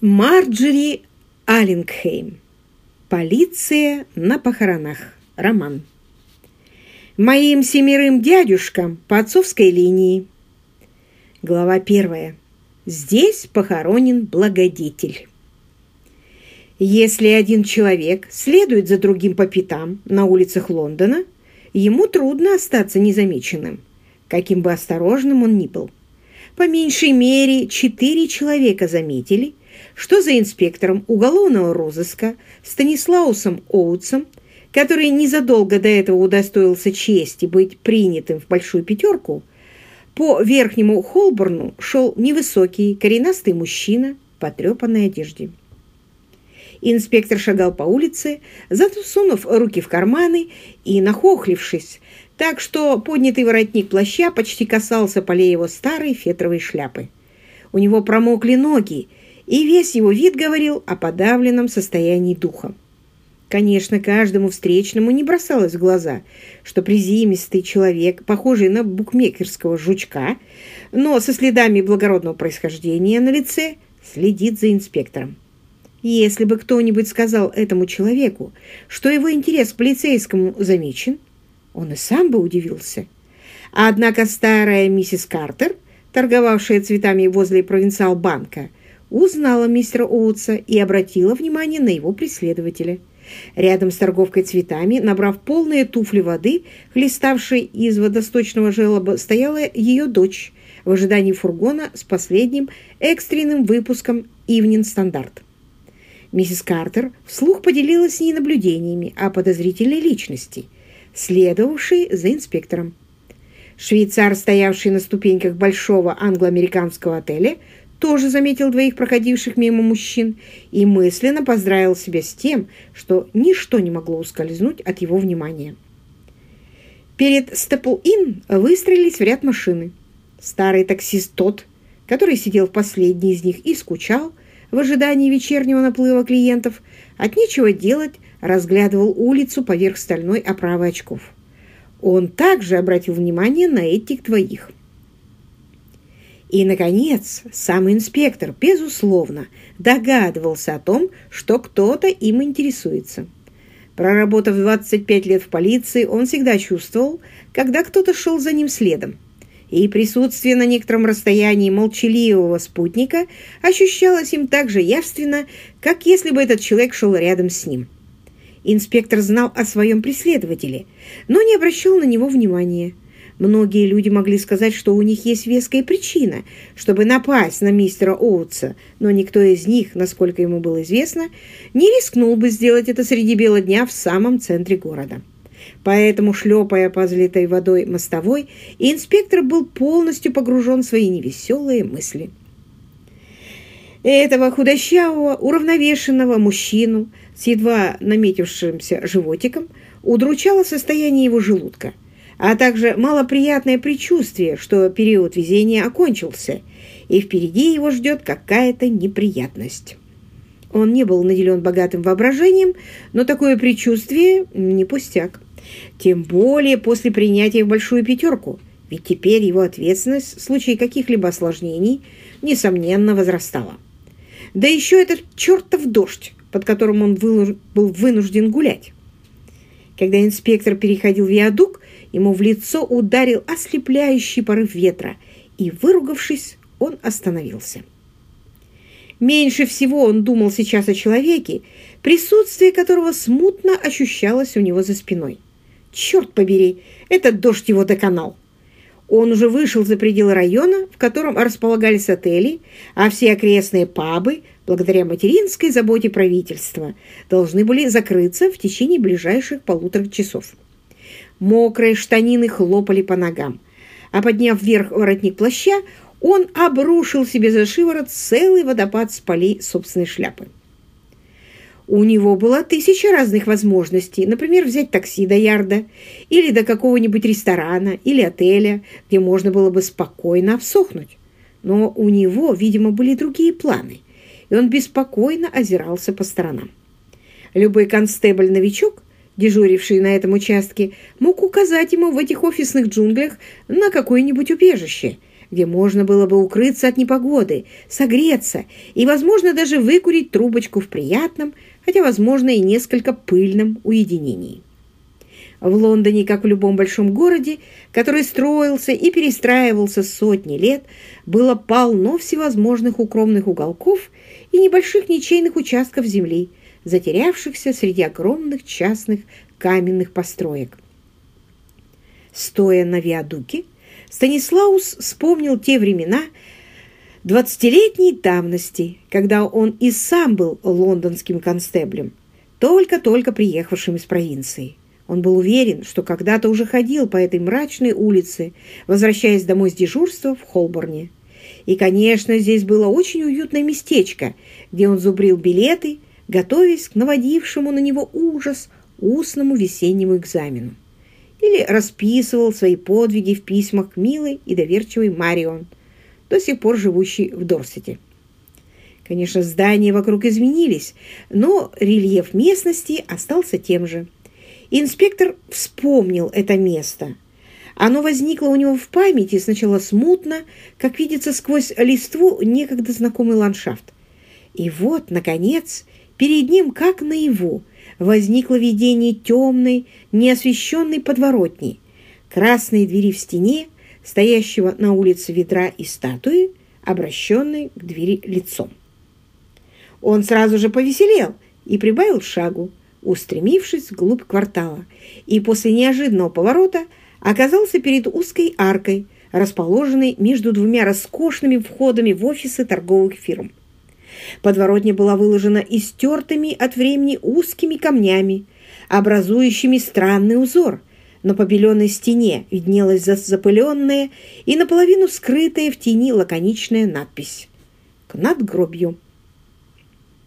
Марджери Аллингхейм. Полиция на похоронах. Роман. Моим семерым дядюшкам по отцовской линии. Глава первая. Здесь похоронен благодетель. Если один человек следует за другим по пятам на улицах Лондона, ему трудно остаться незамеченным, каким бы осторожным он ни был. По меньшей мере четыре человека заметили, что за инспектором уголовного розыска Станислаусом Оутсом, который незадолго до этого удостоился чести быть принятым в большую пятерку, по верхнему Холборну шел невысокий, коренастый мужчина в потрепанной одежде. Инспектор шагал по улице, засунув руки в карманы и нахохлившись, так что поднятый воротник плаща почти касался полей его старой фетровой шляпы. У него промокли ноги, и весь его вид говорил о подавленном состоянии духа. Конечно, каждому встречному не бросалось в глаза, что призимистый человек, похожий на букмекерского жучка, но со следами благородного происхождения на лице, следит за инспектором. Если бы кто-нибудь сказал этому человеку, что его интерес к полицейскому замечен, он и сам бы удивился. Однако старая миссис Картер, торговавшая цветами возле провинциал-банка, узнала мистера Оутса и обратила внимание на его преследователя. Рядом с торговкой цветами, набрав полные туфли воды, хлеставшей из водосточного желоба, стояла ее дочь в ожидании фургона с последним экстренным выпуском «Ивнин Стандарт». Миссис Картер вслух поделилась с ней наблюдениями о подозрительной личности, следовавшей за инспектором. Швейцар, стоявший на ступеньках большого англо-американского отеля, тоже заметил двоих проходивших мимо мужчин и мысленно поздравил себя с тем, что ничто не могло ускользнуть от его внимания. Перед Степл-Ин выстроились в ряд машины. Старый таксист тот, который сидел в последней из них и скучал в ожидании вечернего наплыва клиентов, от нечего делать разглядывал улицу поверх стальной оправы очков. Он также обратил внимание на этих двоих. И, наконец, сам инспектор, безусловно, догадывался о том, что кто-то им интересуется. Проработав 25 лет в полиции, он всегда чувствовал, когда кто-то шел за ним следом. И присутствие на некотором расстоянии молчаливого спутника ощущалось им так же явственно, как если бы этот человек шел рядом с ним. Инспектор знал о своем преследователе, но не обращал на него внимания. Многие люди могли сказать, что у них есть веская причина, чтобы напасть на мистера Оутса, но никто из них, насколько ему было известно, не рискнул бы сделать это среди бела дня в самом центре города. Поэтому, шлепая по залитой водой мостовой, инспектор был полностью погружен в свои невеселые мысли. Этого худощавого, уравновешенного мужчину с едва наметившимся животиком удручало состояние его желудка – а также малоприятное предчувствие, что период везения окончился, и впереди его ждет какая-то неприятность. Он не был наделен богатым воображением, но такое предчувствие не пустяк. Тем более после принятия в большую пятерку, ведь теперь его ответственность в случае каких-либо осложнений, несомненно, возрастала. Да еще этот чертов дождь, под которым он был вынужден гулять. Когда инспектор переходил виадук, Ему в лицо ударил ослепляющий порыв ветра, и, выругавшись, он остановился. Меньше всего он думал сейчас о человеке, присутствие которого смутно ощущалось у него за спиной. Черт побери, этот дождь его доконал. Он уже вышел за пределы района, в котором располагались отели, а все окрестные пабы, благодаря материнской заботе правительства, должны были закрыться в течение ближайших полутора часов. Мокрые штанины хлопали по ногам. А подняв вверх воротник плаща, он обрушил себе за шиворот целый водопад с полей собственной шляпы. У него было тысяча разных возможностей, например, взять такси до Ярда или до какого-нибудь ресторана или отеля, где можно было бы спокойно обсохнуть. Но у него, видимо, были другие планы, и он беспокойно озирался по сторонам. Любой констебль-новичок дежуривший на этом участке, мог указать ему в этих офисных джунглях на какое-нибудь убежище, где можно было бы укрыться от непогоды, согреться и, возможно, даже выкурить трубочку в приятном, хотя, возможно, и несколько пыльном уединении. В Лондоне, как в любом большом городе, который строился и перестраивался сотни лет, было полно всевозможных укромных уголков и небольших ничейных участков земли, затерявшихся среди огромных частных каменных построек. Стоя на виадуке, Станислаус вспомнил те времена двадцатилетней давности, когда он и сам был лондонским констеблем, только-только приехавшим из провинции. Он был уверен, что когда-то уже ходил по этой мрачной улице, возвращаясь домой с дежурства в Холборне. И, конечно, здесь было очень уютное местечко, где он зубрил билеты, готовясь к наводившему на него ужас устному весеннему экзамену. Или расписывал свои подвиги в письмах к милой и доверчивой Марион, до сих пор живущей в Дорсете. Конечно, здания вокруг изменились, но рельеф местности остался тем же – Инспектор вспомнил это место. Оно возникло у него в памяти сначала смутно, как видится сквозь листву некогда знакомый ландшафт. И вот, наконец, перед ним, как наяву, возникло видение темной, неосвещенной подворотни, красные двери в стене, стоящего на улице ведра и статуи, обращенной к двери лицом. Он сразу же повеселел и прибавил шагу, устремившись вглубь квартала, и после неожиданного поворота оказался перед узкой аркой, расположенной между двумя роскошными входами в офисы торговых фирм. Подворотня была выложена истертыми от времени узкими камнями, образующими странный узор. На побеленной стене виднелась запыленная и наполовину скрытая в тени лаконичная надпись «К надгробью».